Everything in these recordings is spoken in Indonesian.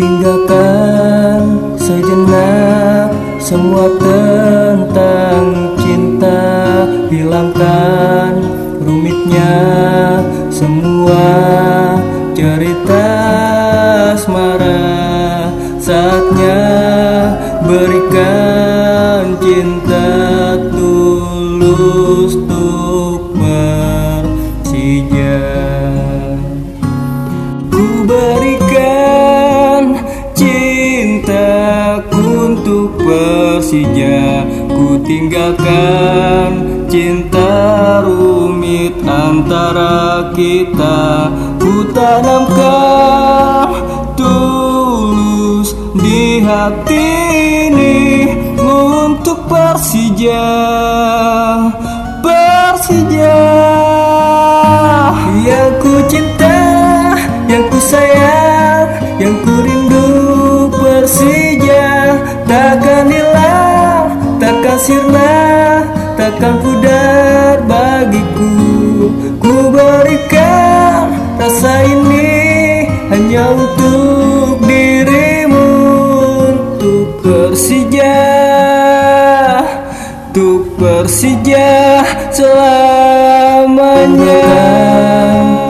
Tinggalkan sejenak semua tentang cinta. Hilangkan rumitnya semua cerita asmara. Saatnya berikan cinta tulus untuk Persija. Ku berikan untuk Persija. Ku tinggalkan cinta rumit antara kita. Ku tanamkan tulus di hati ini Untuk Persija Persija Untuk Persija selamanya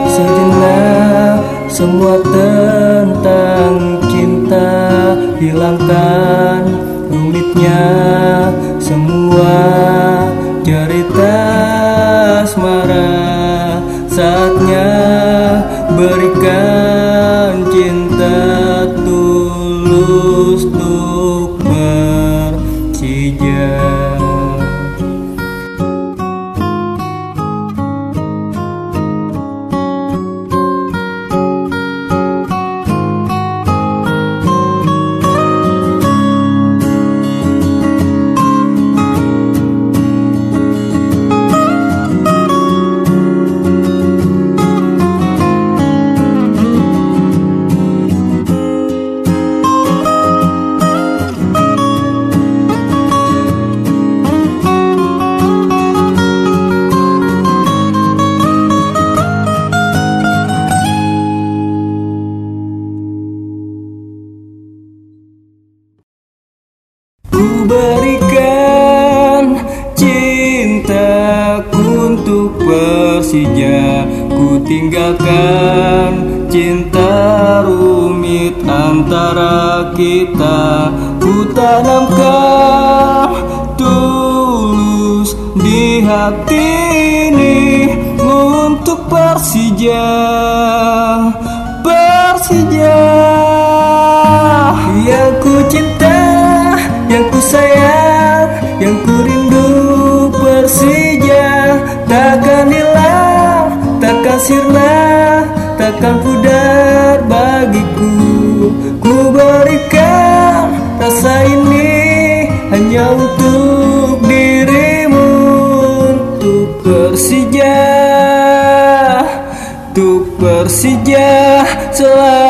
sejenak semua tentang cinta hilangkan rumitnya semua cerita asmara. Saatnya berikan cinta Berikan cintaku untuk Persija. Ku tinggalkan cinta rumit antara kita. Ku tanamkan tulus di hati ini Untuk Persija. Persija Persija selamanya